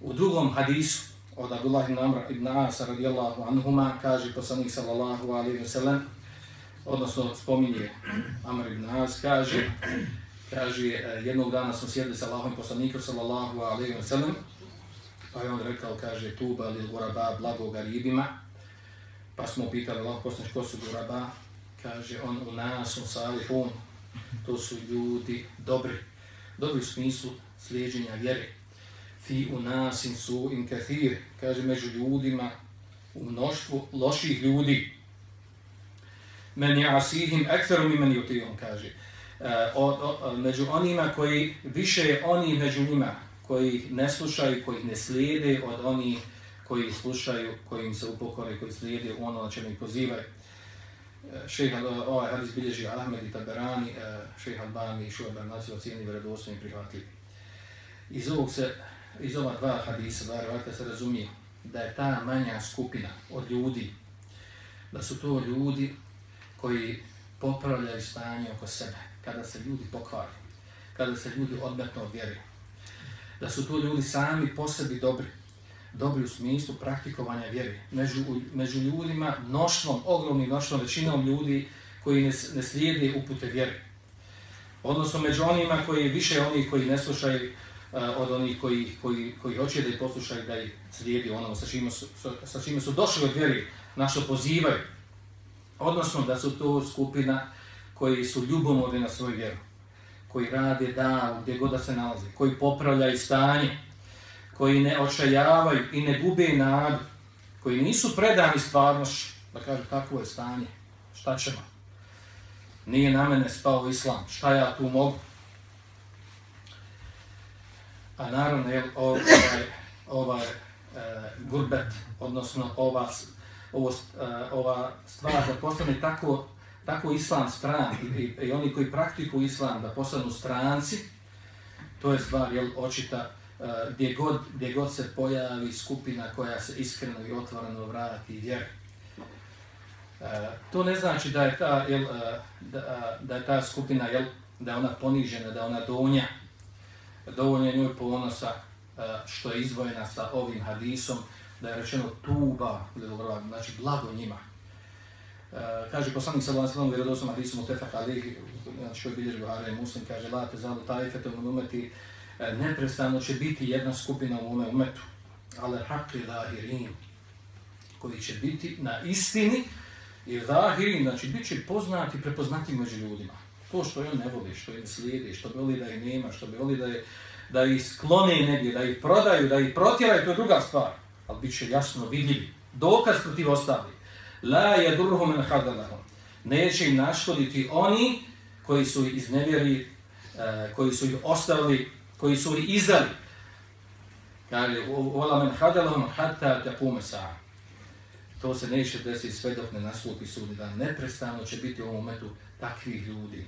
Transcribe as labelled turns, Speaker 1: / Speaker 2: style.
Speaker 1: U drugom hadisu. Od Abdullah ibn Amra ibn Asa radijallahu anhuma kaže poslanik sallallahu alaihi wa sallam odnosno spominje Amr ibn As kaže kaže e, jednog dana smo sjedli sa Allahom poslanikom sallallahu alaihi wa sallam pa je on rekao kaže tuba li guraba blago garibima pa smo pitali Allah poslanik ko su guraba kaže on u nas u salihun to su ljudi dobri. Dobri u smislu slijeđenja vjere fi u nasin su in kathir, kaže među ljudima u mnoštvu loših ljudi. Men ja asihim ekteru mi meni utijom, kaže. E, o, o, e, među onima koji, više je oni među njima koji ne slušaju, koji ne slijede od onih koji slušaju, koji im se upokore, koji slijede ono na čemu ih pozivaju. E, šeha, ovaj hadis bilježi Ahmed i Taberani, e, šejh šeha Albani i Šuha Bernasi ocijeni vredostojni prihvatljivi. Iz ovog se iz ova dva hadisa, dva rivata se razumije da je ta manja skupina od ljudi, da su to ljudi koji popravljaju stanje oko sebe, kada se ljudi pokvare, kada se ljudi odmetno odvjeruju. Da su to ljudi sami po sebi dobri, dobri u smislu praktikovanja vjeri. Među, među ljudima, mnoštvom, ogromnim mnoštvom, većinom ljudi koji ne, ne slijede upute vjeri. Odnosno među onima koji više oni koji ne slušaju od onih koji, koji, koji hoće da ih poslušaju, da ih slijedi ono sa čime su, sa čime su došli od vjeri, na što pozivaju. Odnosno da su to skupina koji su ljubomorni na svoju vjeru, koji rade da gdje god da se nalaze, koji popravljaju stanje, koji ne očajavaju i ne gube nadu, koji nisu predani stvarnošću, da kažu takvo je stanje, šta ćemo. Nije na mene spao islam, šta ja tu mogu, A naravno je ovaj, ovaj, ovaj e, gurbet, odnosno ova, ovo, e, ova stvar da postane tako, tako islam stran i, i, i oni koji praktikuju islam da postanu stranci, to je stvar jel, očita e, gdje, god, gdje god se pojavi skupina koja se iskreno i otvoreno vrati vjeri. E, to ne znači da je ta, jel, e, da, da je ta skupina jel, da je ona ponižena, da je ona donja, dovoljno je njoj ponosa e, što je izvojena sa ovim hadisom, da je rečeno tuba, znači blago njima. E, kaže poslanik sallallahu alejhi ve sellem vjerodostojno hadisom mutafaq alejhi, znači koji bilježi Buhari i Muslim kaže la te zalu taifete u umeti e, neprestano će biti jedna skupina u ome umetu, ale haqi zahirin koji će biti na istini i zahirin, znači bit će poznati, prepoznati među ljudima. To što on ne voli, što im slijedi, što voli da ih nema, što bi voli da, je, da ih sklone negdje, da ih prodaju, da ih protjeraju, to je druga stvar. Ali bit će jasno vidljivi. Dokaz protiv ostali. La je durhum en hadalahum. Neće im naškoditi oni koji su ih iznevjeri, koji su ih ostavili, koji su ih izdali. Kaže, vola min hadalahum hatta te pume. To se neće desiti sve dok ne nastupi sudni dan. neprestano će biti u ovom momentu takvih ljudi.